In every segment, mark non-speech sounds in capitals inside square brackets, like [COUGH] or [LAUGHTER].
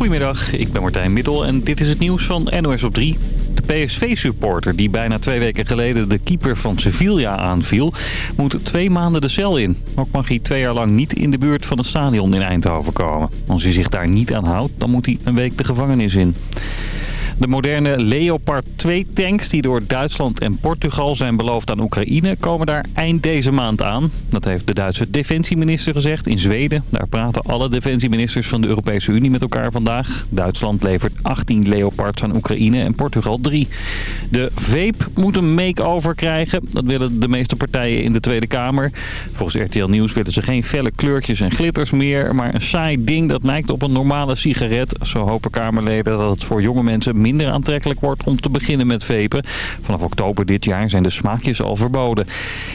Goedemiddag, ik ben Martijn Middel en dit is het nieuws van NOS op 3. De PSV-supporter die bijna twee weken geleden de keeper van Sevilla aanviel... moet twee maanden de cel in. Ook mag hij twee jaar lang niet in de buurt van het stadion in Eindhoven komen. Als hij zich daar niet aan houdt, dan moet hij een week de gevangenis in. De moderne Leopard 2-tanks die door Duitsland en Portugal zijn beloofd aan Oekraïne... komen daar eind deze maand aan. Dat heeft de Duitse defensieminister gezegd in Zweden. Daar praten alle defensieministers van de Europese Unie met elkaar vandaag. Duitsland levert 18 Leopards aan Oekraïne en Portugal 3. De VEEP moet een make-over krijgen. Dat willen de meeste partijen in de Tweede Kamer. Volgens RTL Nieuws willen ze geen felle kleurtjes en glitters meer... maar een saai ding dat lijkt op een normale sigaret. Zo hopen Kamerleden dat het voor jonge mensen minder aantrekkelijk wordt om te beginnen met vapen. Vanaf oktober dit jaar zijn de smaakjes al verboden.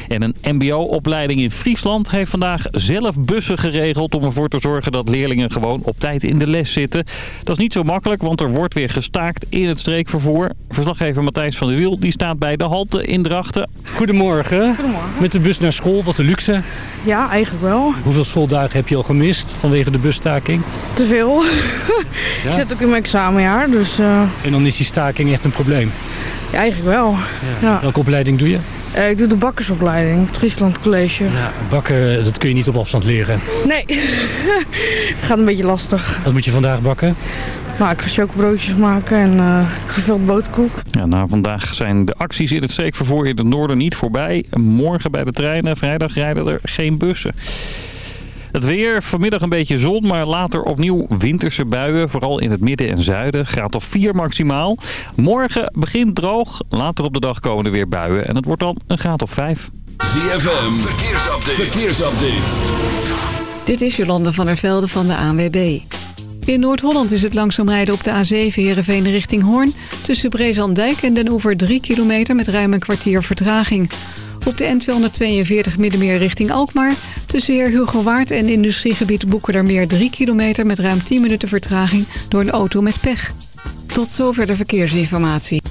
En een mbo-opleiding in Friesland heeft vandaag zelf bussen geregeld... om ervoor te zorgen dat leerlingen gewoon op tijd in de les zitten. Dat is niet zo makkelijk, want er wordt weer gestaakt in het streekvervoer. Verslaggever Matthijs van der Wiel die staat bij de halte in Drachten. Goedemorgen. Goedemorgen. Met de bus naar school, wat een luxe. Ja, eigenlijk wel. Hoeveel schooldagen heb je al gemist vanwege de busstaking? Te veel. [LAUGHS] Ik zit ook in mijn examenjaar, dus eh, En dan is die staking echt een probleem. ja, eigenlijk wel. Ja. Welke opleiding doe je? Eh, ik doe de bakkersopleiding op het Friesland College. Ja, bakken, dat kun je niet op afstand leren. Nee, het [LAUGHS] gaat een beetje lastig. Wat moet je vandaag bakken? Nou, ik ga chocobroodjes maken en eh, gevuld boterkoek. Ja, na vandaag zijn de acties in het streekvervoer in het noorden niet voorbij. Morgen bij de treinen, vrijdag rijden er geen bussen. Het weer, vanmiddag een beetje zon, maar later opnieuw winterse buien. Vooral in het midden en zuiden. Graad of 4 maximaal. Morgen begint droog. Later op de dag komen er weer buien. En het wordt dan een graad of 5. ZFM, verkeersupdate. verkeersupdate. Dit is Jolande van der Velde van de ANWB. In Noord-Holland is het langzaam rijden op de A7 Heerenveen richting Hoorn... tussen Brezandijk en Den Oever 3 kilometer met ruim een kwartier vertraging. Op de N242 Middenmeer richting Alkmaar... tussen Heer Hugo Waard en industriegebied Boekerdermeer 3 kilometer... met ruim 10 minuten vertraging door een auto met pech. Tot zover de verkeersinformatie.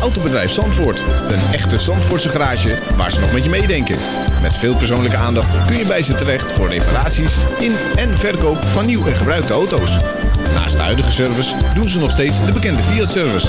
Autobedrijf Zandvoort. Een echte Zandvoortse garage waar ze nog met je meedenken. Met veel persoonlijke aandacht kun je bij ze terecht voor reparaties in en verkoop van nieuw en gebruikte auto's. Naast de huidige service doen ze nog steeds de bekende Fiat-service.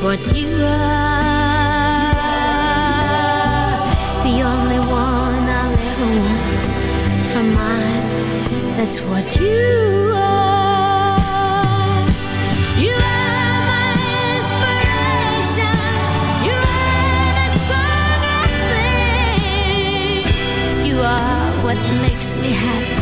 what you are. The only one I'll ever want from mine. That's what you are. You are. What makes me happy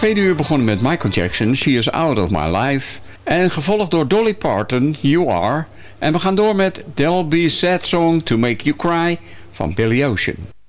tweede uur begonnen met Michael Jackson, She Is Out of My Life. En gevolgd door Dolly Parton, You Are. En we gaan door met There'll Be Sad Song to Make You Cry van Billy Ocean.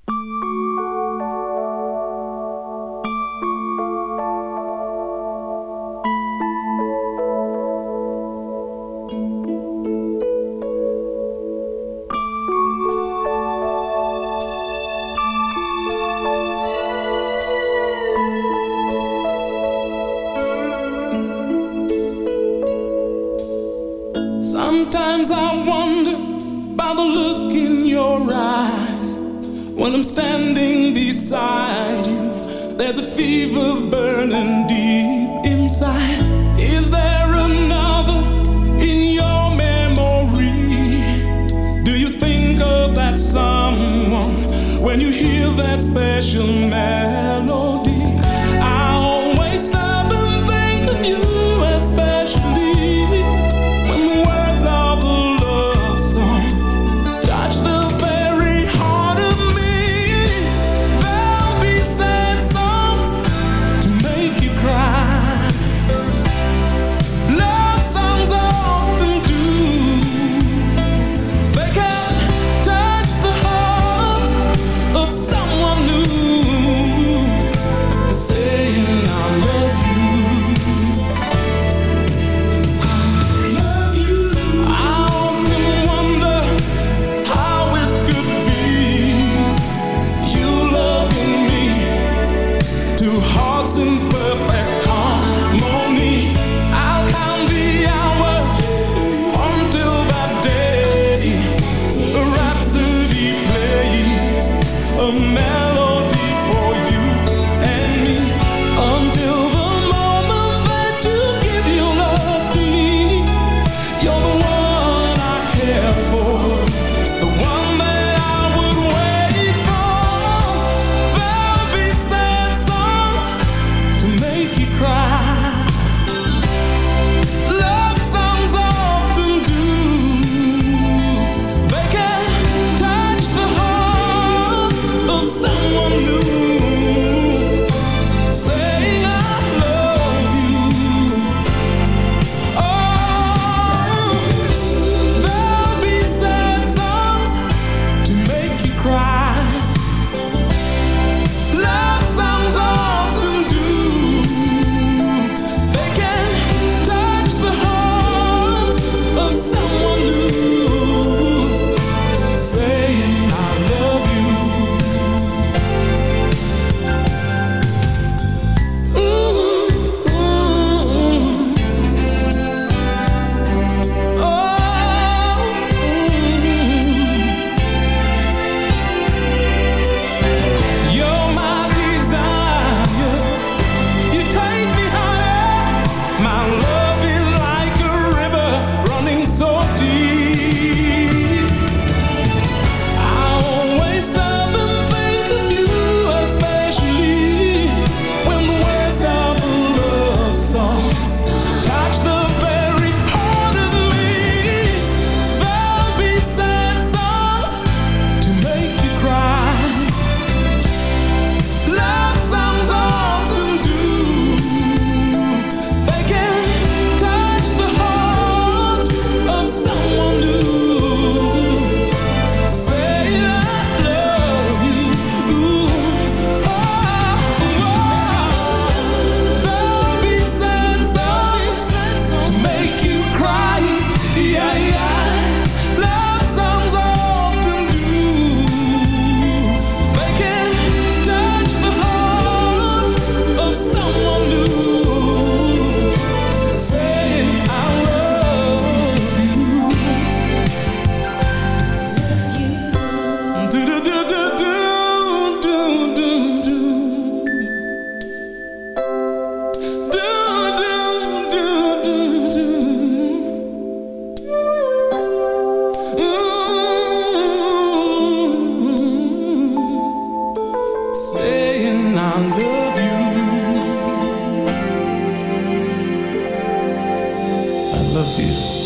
You.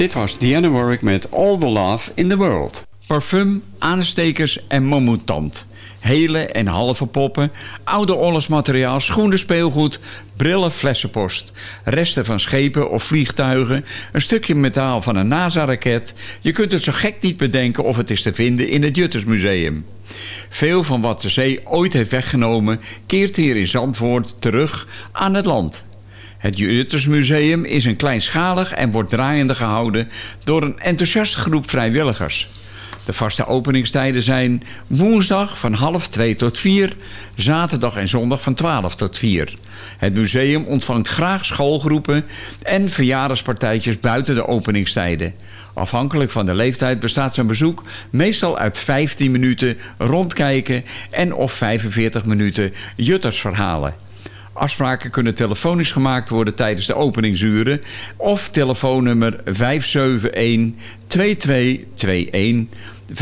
Dit was Diana Warwick met All the Love in the World. Parfum, aanstekers en mammoetand. Hele en halve poppen, oude oorlogsmateriaal, schoenen, speelgoed, brillen, flessenpost. Resten van schepen of vliegtuigen, een stukje metaal van een NASA-raket. Je kunt het zo gek niet bedenken of het is te vinden in het Juttersmuseum. Veel van wat de zee ooit heeft weggenomen... keert hier in Zandvoort terug aan het land. Het Juttersmuseum is een kleinschalig en wordt draaiende gehouden... door een enthousiaste groep vrijwilligers. De vaste openingstijden zijn woensdag van half 2 tot 4... zaterdag en zondag van 12 tot 4. Het museum ontvangt graag schoolgroepen... en verjaardagspartijtjes buiten de openingstijden. Afhankelijk van de leeftijd bestaat zijn bezoek meestal uit 15 minuten rondkijken... en of 45 minuten juttersverhalen. Afspraken kunnen telefonisch gemaakt worden tijdens de openingsuren... of telefoonnummer 571-2221, 571-2221...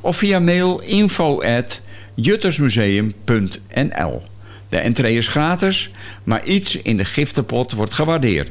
of via mail info at juttersmuseum.nl. De entree is gratis, maar iets in de giftenpot wordt gewaardeerd.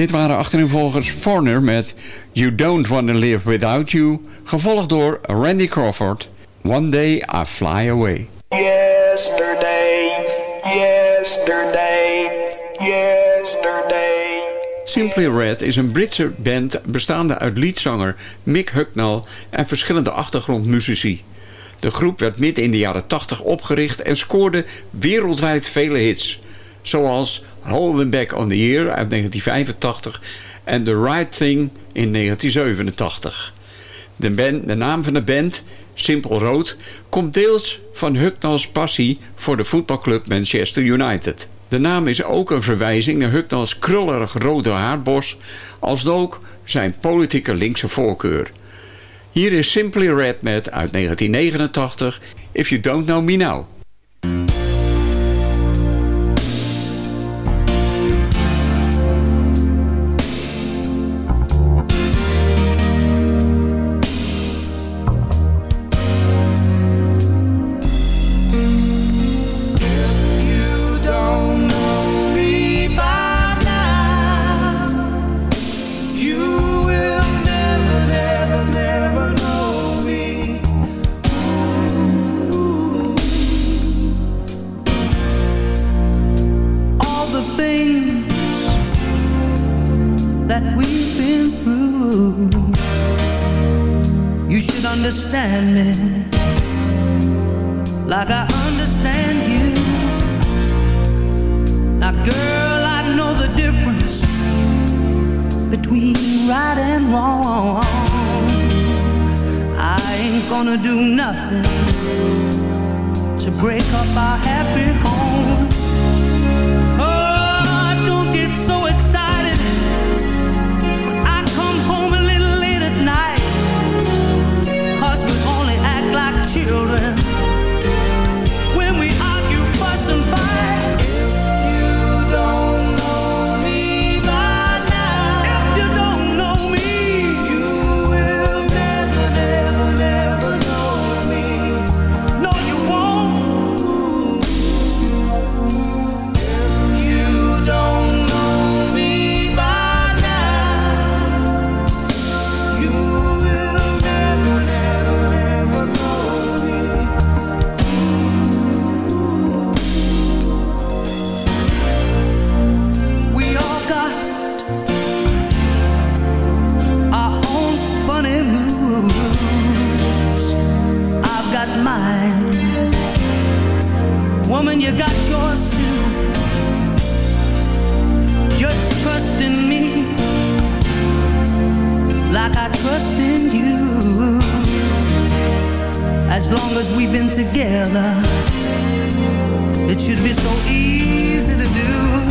Dit waren achtereenvolgens Foreigner met You Don't Wanna Live Without You, gevolgd door Randy Crawford, One Day I Fly Away. Yesterday, yesterday, yesterday. Simply Red is een Britse band bestaande uit liedzanger Mick Hucknall en verschillende achtergrondmuzici. De groep werd midden in de jaren 80 opgericht en scoorde wereldwijd vele hits. Zoals Holding Back on the Year uit 1985 en The Right Thing in 1987. De, band, de naam van de band, Simple Road, komt deels van Hucknalls passie voor de voetbalclub Manchester United. De naam is ook een verwijzing naar Hucknalls krullerig rode haarbos, als ook zijn politieke linkse voorkeur. Hier is Simply Red met uit 1989, If You Don't Know Me Now. Together, it should be so easy to do.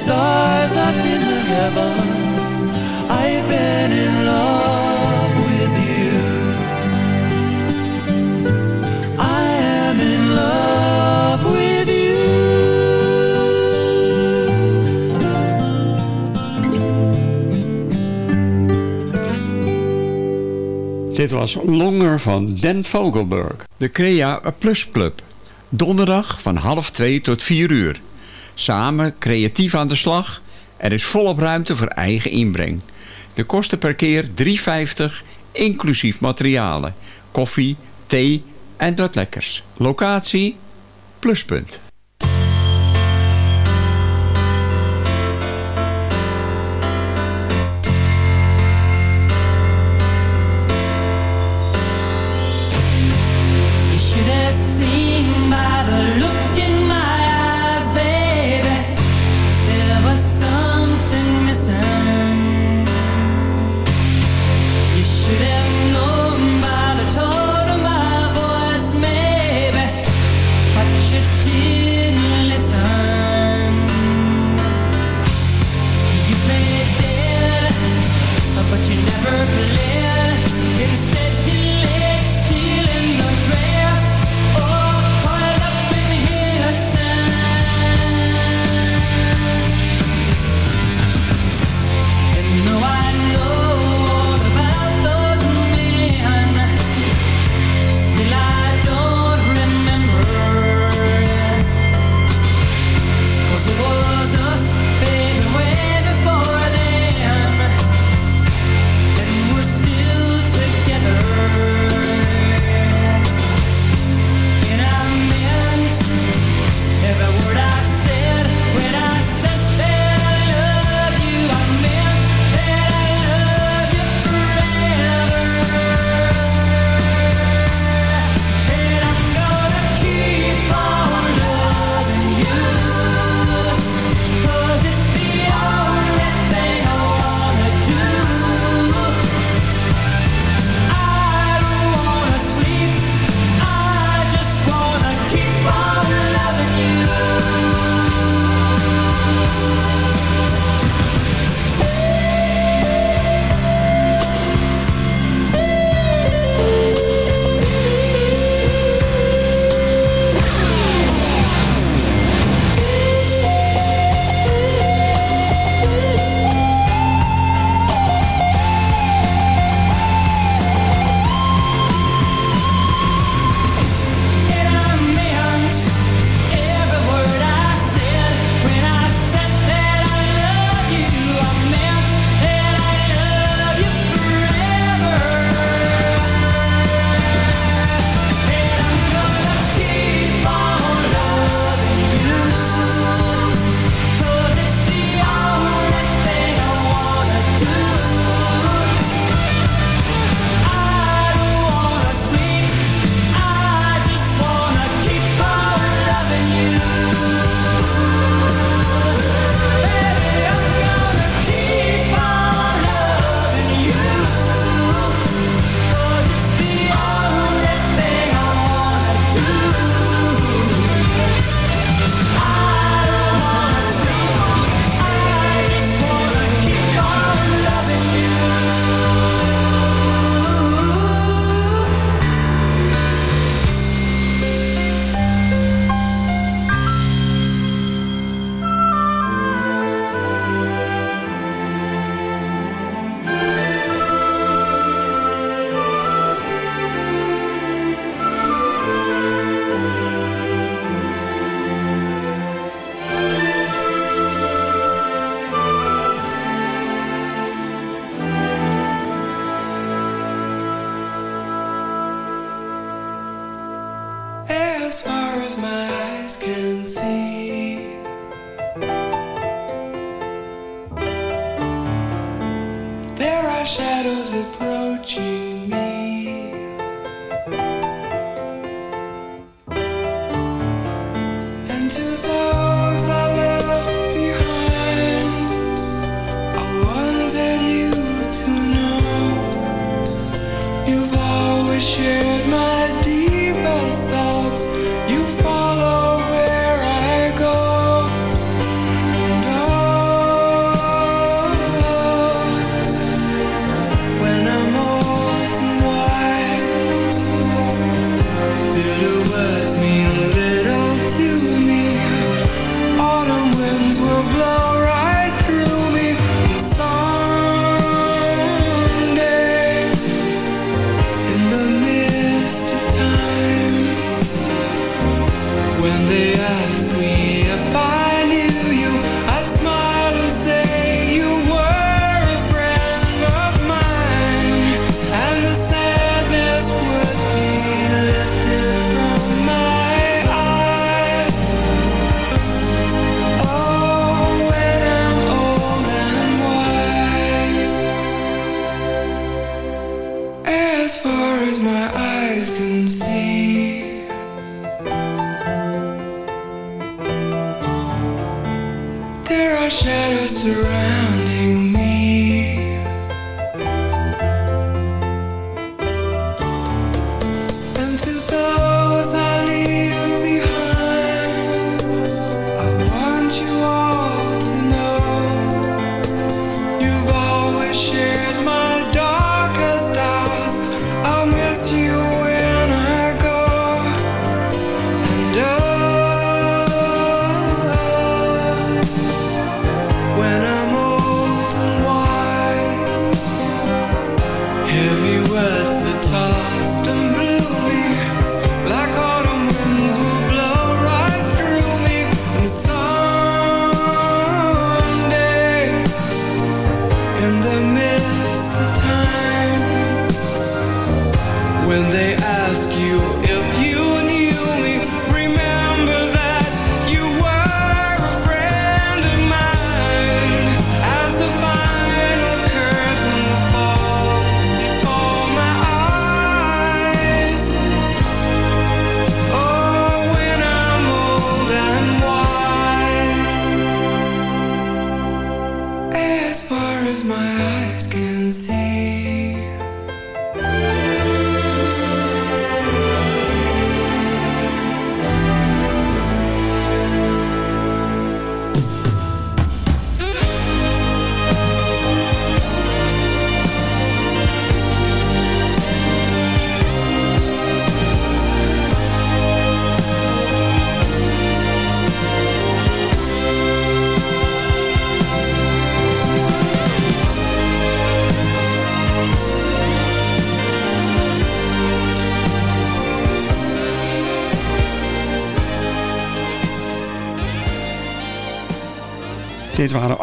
stars up in the heavens I've been in love with you I am in love with you Dit was Longer van Dan Vogelberg, de Crea Plus Club. Donderdag van half twee tot vier uur samen creatief aan de slag. Er is volop ruimte voor eigen inbreng. De kosten per keer 3,50 inclusief materialen. Koffie, thee en dat lekkers. Locatie, pluspunt.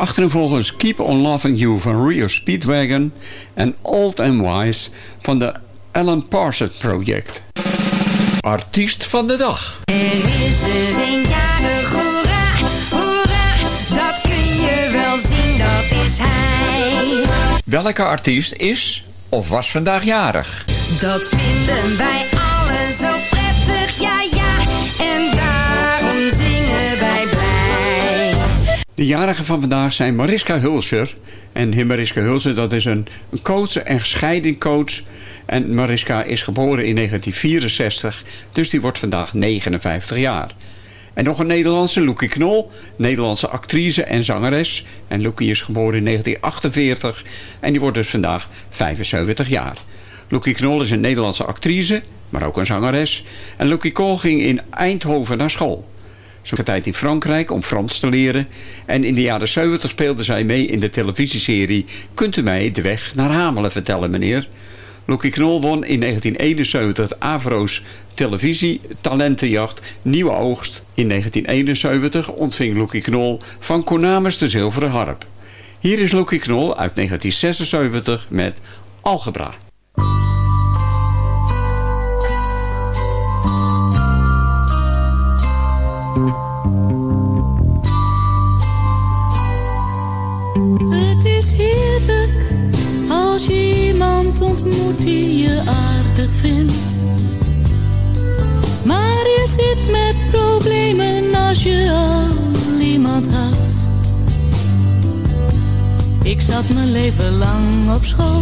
Achtereenvolgens Keep on Loving You van Rio Speedwagon en Old and Wise van de Alan Parsons Project. Artiest van de dag. Er is er een jarig, hoera, hoera, dat kun je wel zien, dat is hij. Welke artiest is of was vandaag jarig? Dat vinden wij allen De jarigen van vandaag zijn Mariska Hulser. En Mariska Hulser, dat is een coach en scheidingcoach. En Mariska is geboren in 1964, dus die wordt vandaag 59 jaar. En nog een Nederlandse, Loekie Knol, Nederlandse actrice en zangeres. En Loekie is geboren in 1948 en die wordt dus vandaag 75 jaar. Loekie Knol is een Nederlandse actrice, maar ook een zangeres. En Loekie Knol ging in Eindhoven naar school. Had tijd in Frankrijk om Frans te leren. En in de jaren 70 speelde zij mee in de televisieserie... Kunt u mij de weg naar Hamelen vertellen, meneer? Loekie Knol won in 1971 het Avro's televisietalentenjacht Nieuwe Oogst. In 1971 ontving Loekie Knol van Konamis de zilveren harp. Hier is Loekie Knol uit 1976 met Algebra. Die je aardig vindt. Maar je zit met problemen als je al iemand had. Ik zat mijn leven lang op school,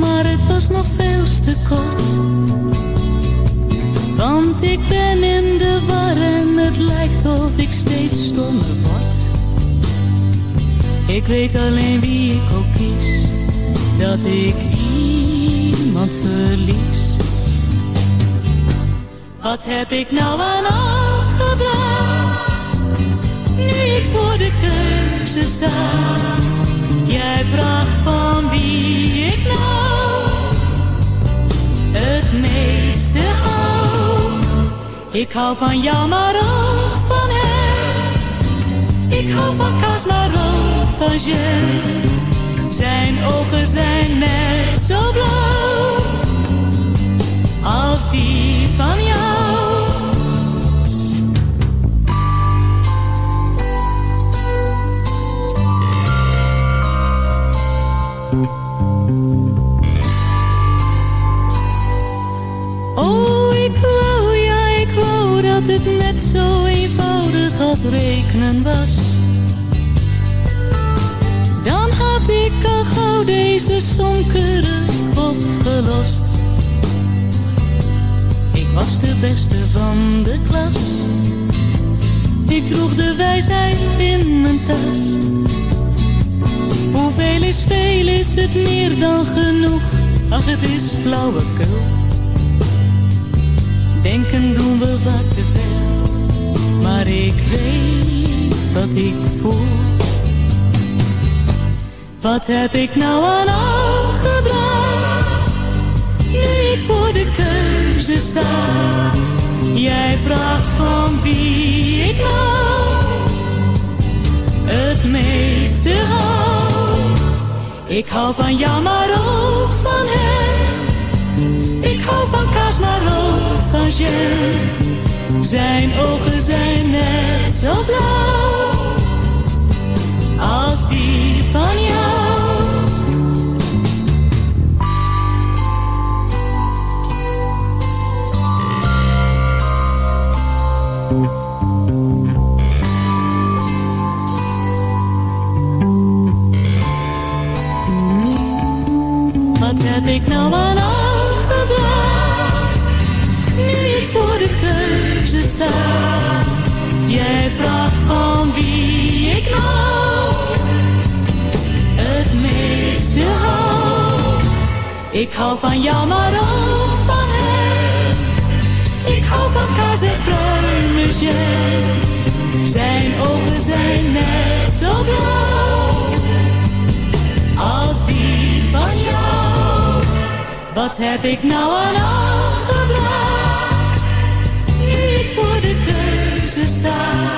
maar het was nog veel te kort. Want ik ben in de war en het lijkt of ik steeds stommer word. Ik weet alleen wie ik ook kies, dat ik iemand verlies. Wat heb ik nou aan al gebracht, nu ik voor de keuze sta? Jij vraagt van wie ik nou het meeste hou. Ik hou van jou, maar ook van hem. Ik hou van kaas, maar ook van jam. Zijn ogen zijn net zo blauw als die van jou. Oh, ik wou, ja, ik wou dat het net zo eenvoudig als rekenen was. Deze sonkeren opgelost. Ik was de beste van de klas. Ik droeg de wijsheid in mijn tas. Hoeveel is veel, is het meer dan genoeg? Ach, het is flauwekul. Denken doen we wat te ver, maar ik weet wat ik voel. Wat heb ik nou aan al gebracht, nu ik voor de keuze sta? Jij vraagt van wie ik nou het meeste hou. Ik hou van jou, maar ook van hem. Ik hou van kaas, maar ook van jam. Zijn ogen zijn net zo blauw als die van jou. Ik nou aan al gebracht, nu ik voor de keuze sta? Jij vraagt van wie ik nou het meeste hou. Ik hou van jou, maar ook van hem. Ik hou van kaas en pruimen Zijn ogen zijn net zo blauw Wat heb ik nou aan al gebracht, nu ik voor de keuze sta?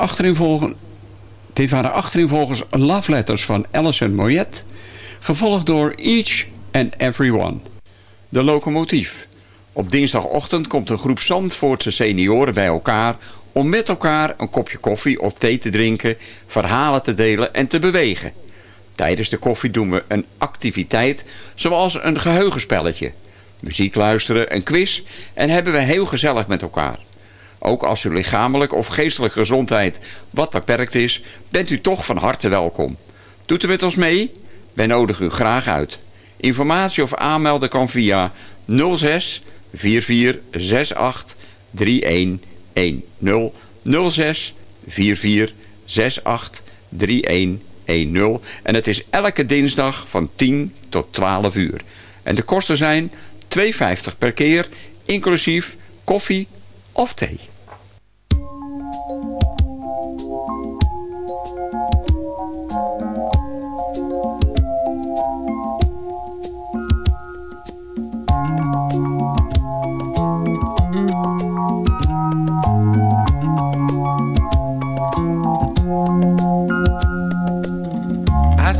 Achtereenvolgen, dit waren achtereenvolgens love letters van Alison Moyet, gevolgd door Each and Every One. De locomotief. Op dinsdagochtend komt een groep Zandvoortse senioren bij elkaar om met elkaar een kopje koffie of thee te drinken, verhalen te delen en te bewegen. Tijdens de koffie doen we een activiteit zoals een geheugenspelletje. Muziek luisteren, een quiz en hebben we heel gezellig met elkaar. Ook als uw lichamelijke of geestelijke gezondheid wat beperkt is, bent u toch van harte welkom. Doet u met ons mee? Wij nodigen u graag uit. Informatie of aanmelden kan via 06 44 68 3110 06 44 68 3110 en het is elke dinsdag van 10 tot 12 uur. En de kosten zijn 2,50 per keer, inclusief koffie of thee.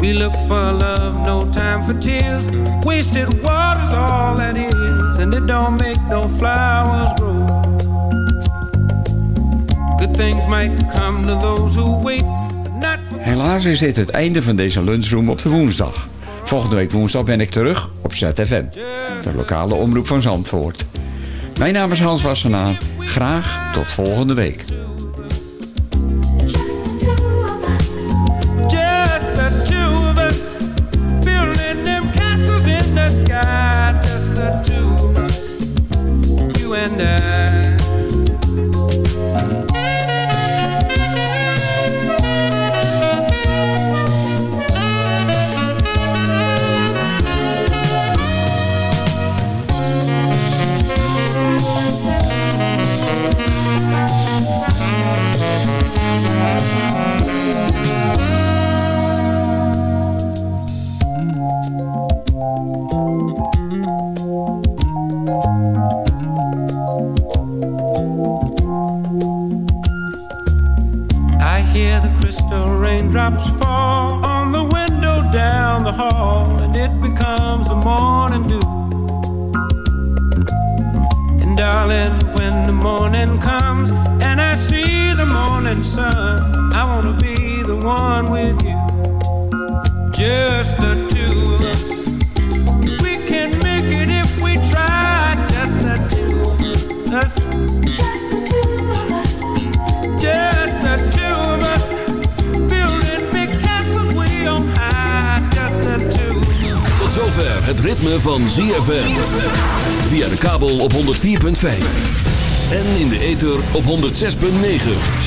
We look for love, no time for tears. Wasted water's all that is. And it don't make no flowers grow. Good things might come to those who wait. Helaas is dit het einde van deze lunchroom op de woensdag. Volgende week woensdag ben ik terug op ZFM, de lokale omroep van Zandvoort. Mijn naam is Hans Wassenaar. Graag tot volgende week.